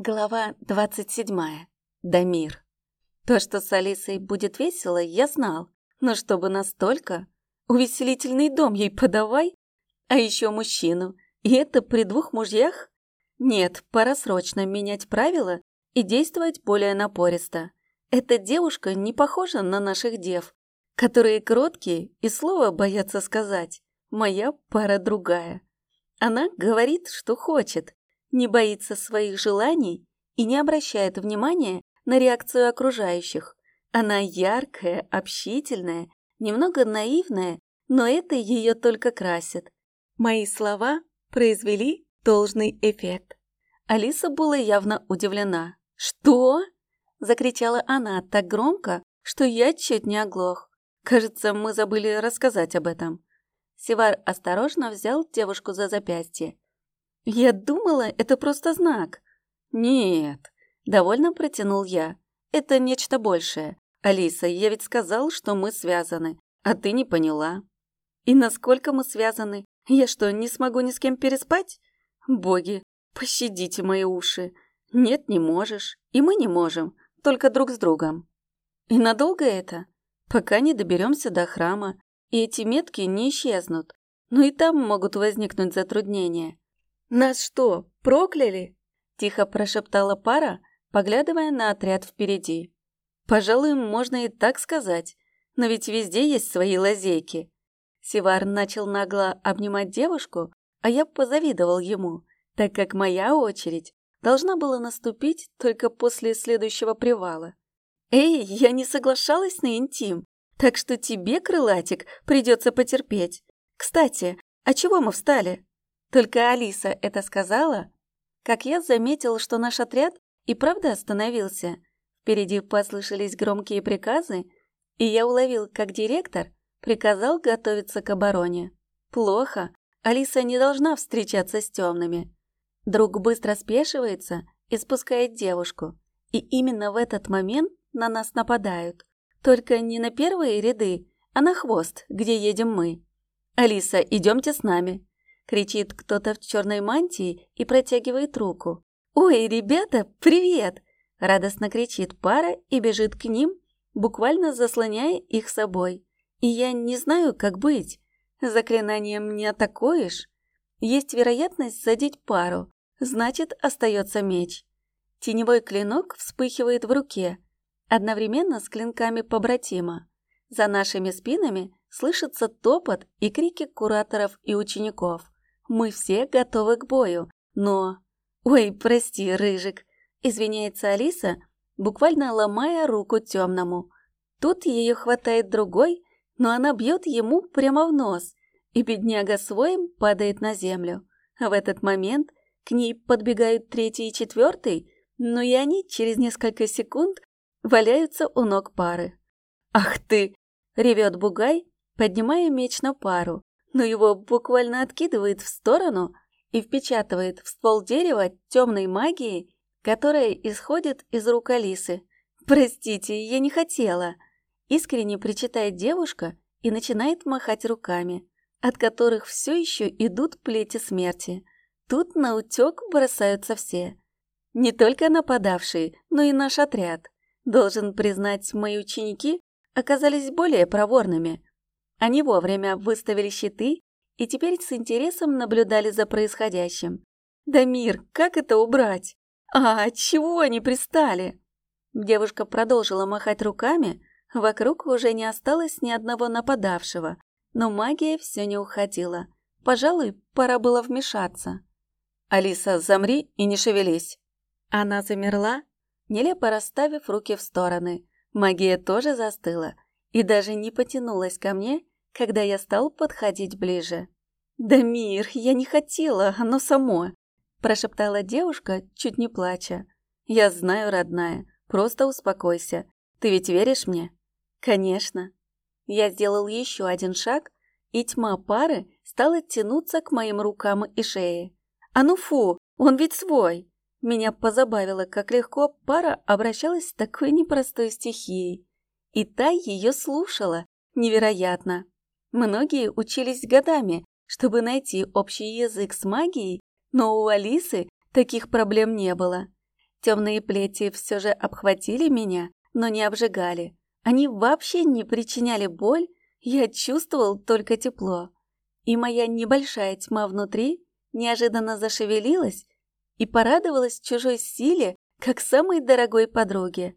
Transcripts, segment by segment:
Глава 27. Дамир. То, что с Алисой будет весело, я знал. Но чтобы настолько? Увеселительный дом ей подавай? А еще мужчину. И это при двух мужьях? Нет, пора срочно менять правила и действовать более напористо. Эта девушка не похожа на наших дев, которые кроткие и слова боятся сказать. Моя пара другая. Она говорит, что хочет, не боится своих желаний и не обращает внимания на реакцию окружающих. Она яркая, общительная, немного наивная, но это ее только красит. Мои слова произвели должный эффект. Алиса была явно удивлена. «Что?» – закричала она так громко, что я чуть не оглох. Кажется, мы забыли рассказать об этом. Сивар осторожно взял девушку за запястье. «Я думала, это просто знак». «Нет», — довольно протянул я. «Это нечто большее. Алиса, я ведь сказал, что мы связаны, а ты не поняла». «И насколько мы связаны? Я что, не смогу ни с кем переспать?» «Боги, пощадите мои уши. Нет, не можешь. И мы не можем, только друг с другом». «И надолго это?» «Пока не доберемся до храма, и эти метки не исчезнут. Но и там могут возникнуть затруднения. «Нас что, прокляли?» – тихо прошептала пара, поглядывая на отряд впереди. «Пожалуй, можно и так сказать, но ведь везде есть свои лазейки». Сивар начал нагло обнимать девушку, а я позавидовал ему, так как моя очередь должна была наступить только после следующего привала. «Эй, я не соглашалась на интим, так что тебе, крылатик, придется потерпеть. Кстати, а чего мы встали?» Только Алиса это сказала, как я заметил, что наш отряд и правда остановился. Впереди послышались громкие приказы, и я уловил, как директор приказал готовиться к обороне. Плохо, Алиса не должна встречаться с темными. Друг быстро спешивается и спускает девушку. И именно в этот момент на нас нападают. Только не на первые ряды, а на хвост, где едем мы. «Алиса, идемте с нами», Кричит кто-то в черной мантии и протягивает руку. «Ой, ребята, привет!» Радостно кричит пара и бежит к ним, буквально заслоняя их собой. И я не знаю, как быть. Заклинанием не атакуешь. Есть вероятность задеть пару, значит, остается меч. Теневой клинок вспыхивает в руке, одновременно с клинками побратима. За нашими спинами слышится топот и крики кураторов и учеников. Мы все готовы к бою, но... Ой, прости, Рыжик, извиняется Алиса, буквально ломая руку темному. Тут ее хватает другой, но она бьет ему прямо в нос, и бедняга своим падает на землю. В этот момент к ней подбегают третий и четвертый, но и они через несколько секунд валяются у ног пары. «Ах ты!» — ревет Бугай, поднимая меч на пару но его буквально откидывает в сторону и впечатывает в ствол дерева темной магией, которая исходит из рук Алисы. «Простите, я не хотела!» Искренне причитает девушка и начинает махать руками, от которых все еще идут плети смерти. Тут на утек бросаются все. Не только нападавшие, но и наш отряд. Должен признать, мои ученики оказались более проворными – они вовремя выставили щиты и теперь с интересом наблюдали за происходящим. «Да мир, как это убрать? А, чего они пристали?» Девушка продолжила махать руками, вокруг уже не осталось ни одного нападавшего, но магия все не уходила. Пожалуй, пора было вмешаться. «Алиса, замри и не шевелись!» Она замерла, нелепо расставив руки в стороны. Магия тоже застыла и даже не потянулась ко мне, когда я стал подходить ближе. «Да, Мир, я не хотела, оно само!» – прошептала девушка, чуть не плача. «Я знаю, родная, просто успокойся. Ты ведь веришь мне?» «Конечно». Я сделал еще один шаг, и тьма пары стала тянуться к моим рукам и шее. «А ну фу, он ведь свой!» Меня позабавило, как легко пара обращалась с такой непростой стихией. И та ее слушала. Невероятно. Многие учились годами, чтобы найти общий язык с магией, но у Алисы таких проблем не было. Темные плети все же обхватили меня, но не обжигали. Они вообще не причиняли боль, я чувствовал только тепло. И моя небольшая тьма внутри неожиданно зашевелилась и порадовалась чужой силе, как самой дорогой подруге.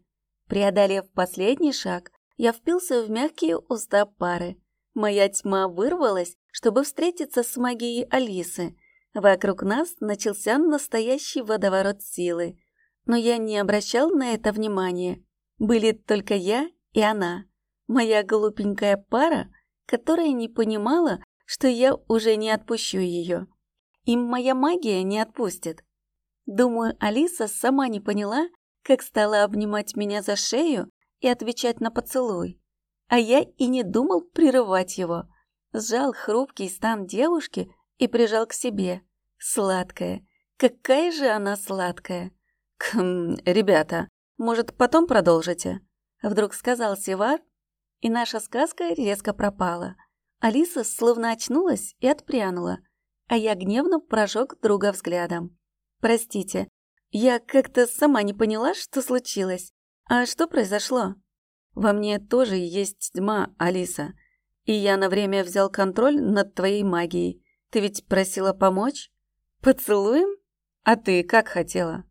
Преодолев последний шаг, я впился в мягкие уста пары. Моя тьма вырвалась, чтобы встретиться с магией Алисы. Вокруг нас начался настоящий водоворот силы. Но я не обращал на это внимания. Были только я и она, моя глупенькая пара, которая не понимала, что я уже не отпущу ее. И моя магия не отпустит. Думаю, Алиса сама не поняла, как стала обнимать меня за шею и отвечать на поцелуй. А я и не думал прерывать его. Сжал хрупкий стан девушки и прижал к себе. Сладкая. Какая же она сладкая. Кхм, ребята, может, потом продолжите? Вдруг сказал Севар, и наша сказка резко пропала. Алиса словно очнулась и отпрянула, а я гневно прожег друга взглядом. «Простите, я как-то сама не поняла, что случилось. А что произошло? Во мне тоже есть тьма, Алиса. И я на время взял контроль над твоей магией. Ты ведь просила помочь? Поцелуем? А ты как хотела?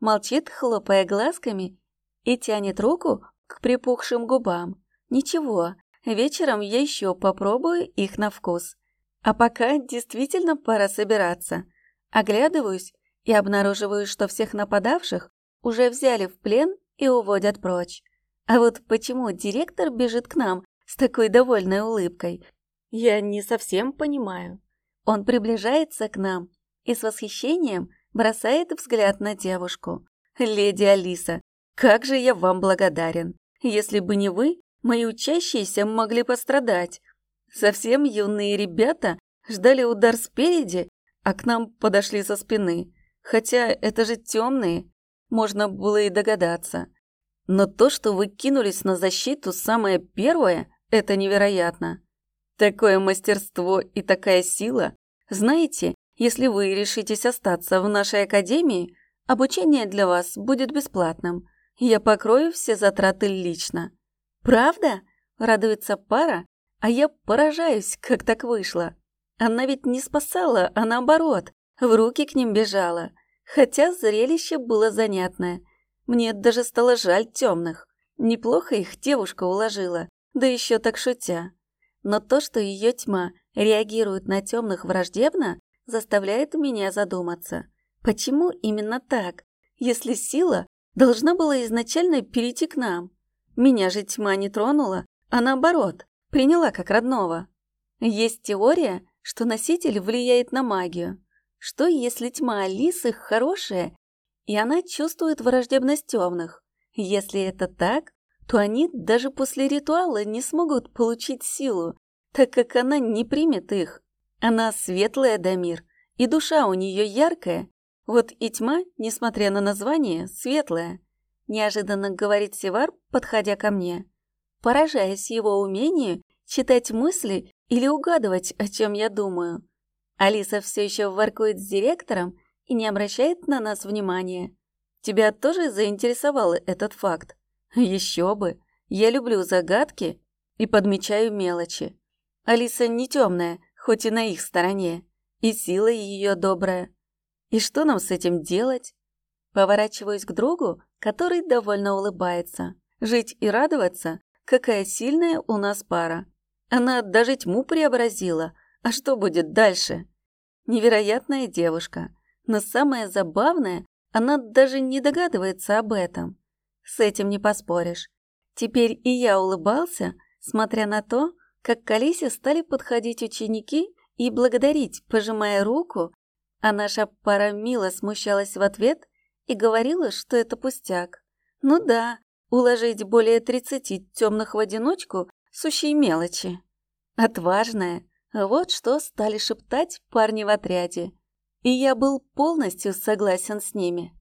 Молчит, хлопая глазками, и тянет руку к припухшим губам. Ничего, вечером я еще попробую их на вкус. А пока действительно пора собираться. Оглядываюсь и обнаруживаю, что всех нападавших уже взяли в плен и уводят прочь. А вот почему директор бежит к нам с такой довольной улыбкой, я не совсем понимаю. Он приближается к нам и с восхищением бросает взгляд на девушку. «Леди Алиса, как же я вам благодарен! Если бы не вы, мои учащиеся могли пострадать. Совсем юные ребята ждали удар спереди, а к нам подошли со спины. Хотя это же темные, можно было и догадаться. Но то, что вы кинулись на защиту самое первое, это невероятно. Такое мастерство и такая сила. Знаете, если вы решитесь остаться в нашей академии, обучение для вас будет бесплатным. Я покрою все затраты лично. Правда? Радуется пара, а я поражаюсь, как так вышло. Она ведь не спасала, а наоборот, в руки к ним бежала. Хотя зрелище было занятное. Мне даже стало жаль темных. Неплохо их девушка уложила, да еще так шутя. Но то, что ее тьма реагирует на темных враждебно, заставляет меня задуматься. Почему именно так, если сила должна была изначально перейти к нам? Меня же тьма не тронула, а наоборот, приняла как родного. Есть теория, что носитель влияет на магию. Что, если тьма Алисы хорошая, и она чувствует враждебность темных? Если это так, то они даже после ритуала не смогут получить силу, так как она не примет их. Она светлая, Дамир, и душа у нее яркая. Вот и тьма, несмотря на название, светлая. Неожиданно говорит Севар, подходя ко мне. Поражаясь его умению читать мысли или угадывать, о чем я думаю. Алиса все еще воркует с директором и не обращает на нас внимания. Тебя тоже заинтересовал этот факт? Еще бы. Я люблю загадки и подмечаю мелочи. Алиса не темная, хоть и на их стороне, и сила ее добрая. И что нам с этим делать? Поворачиваюсь к другу, который довольно улыбается. Жить и радоваться, какая сильная у нас пара. Она даже тьму преобразила – а что будет дальше? Невероятная девушка. Но самое забавное, она даже не догадывается об этом. С этим не поспоришь. Теперь и я улыбался, смотря на то, как к Алисе стали подходить ученики и благодарить, пожимая руку, а наша пара мило смущалась в ответ и говорила, что это пустяк. Ну да, уложить более тридцати темных в одиночку – сущие мелочи. Отважная, вот что стали шептать парни в отряде. И я был полностью согласен с ними.